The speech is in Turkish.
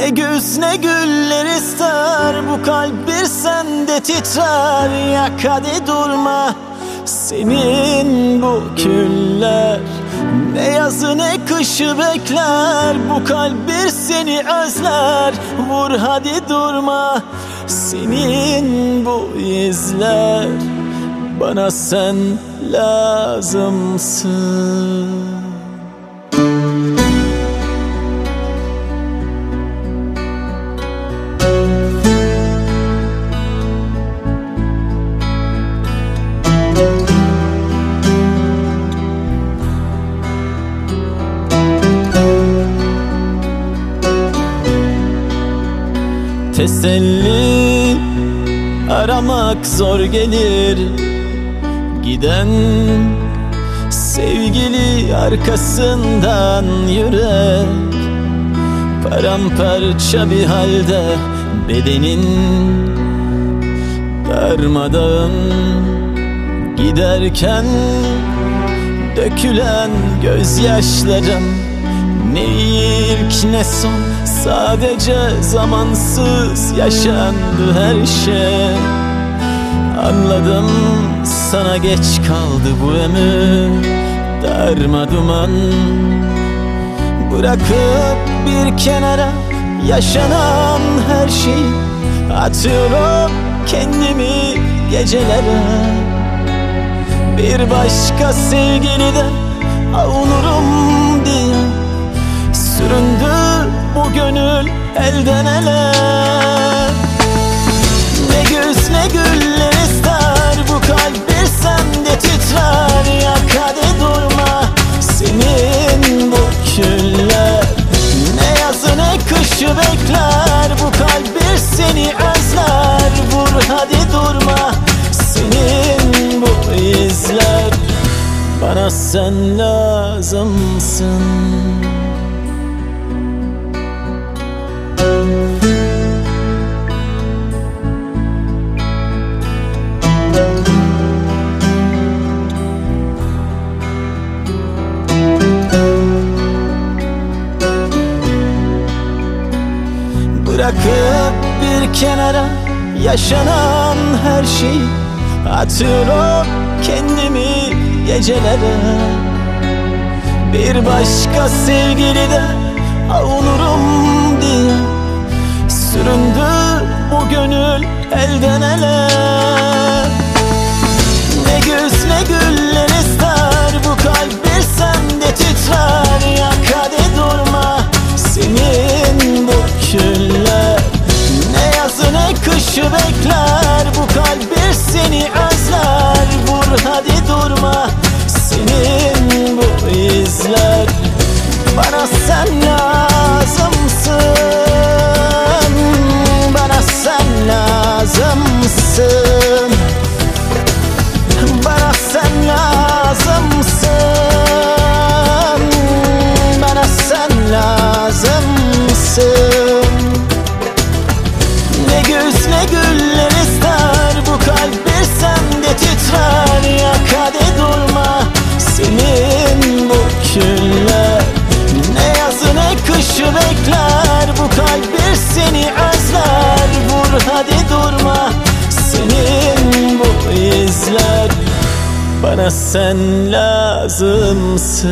Ne güz ne güller ister Bu kalp bir sende titrer. Yak hadi durma Senin bu küller. Ne yazı ne kışı bekler Bu kalp bir seni özler. Vur hadi durma Senin bu izler. Bana sen lazımsın Teselli aramak zor gelir. Giden sevgili arkasından yürek. Paramparça bir halde bedenin darmadağın Giderken dökülen gözyaşlarım ne ilk ne son Sadece zamansız yaşandı her şey. Anladım sana geç kaldı bu ömür. Darma duman. Bırakıp bir kenara yaşanan her şeyi Atıyorum kendimi gecelere. Bir başka sevgiliden avunurum diye Süründü bu gönül elden ele. Ne güz ne güller ister Bu kalp bir sende titrer. Yak hadi durma Senin bu küller. Ne yazı ne kışı bekler Bu kalp bir seni özler. Vur hadi durma Senin bu izler. Bana sen lazımsın Bırakıp bir kenara yaşanan her şeyi Atıyorum kendimi gecelere. Bir başka sevgilide avunurum diye Süründü bu gönül elden ele Ne güller ister Bu kalp bir sende titrer. Yak hadi durma Senin bu küller. Ne yazı ne kışı bekler Bu kalp bir seni özler. Vur hadi durma Senin bu izler. Bana sen lazımsın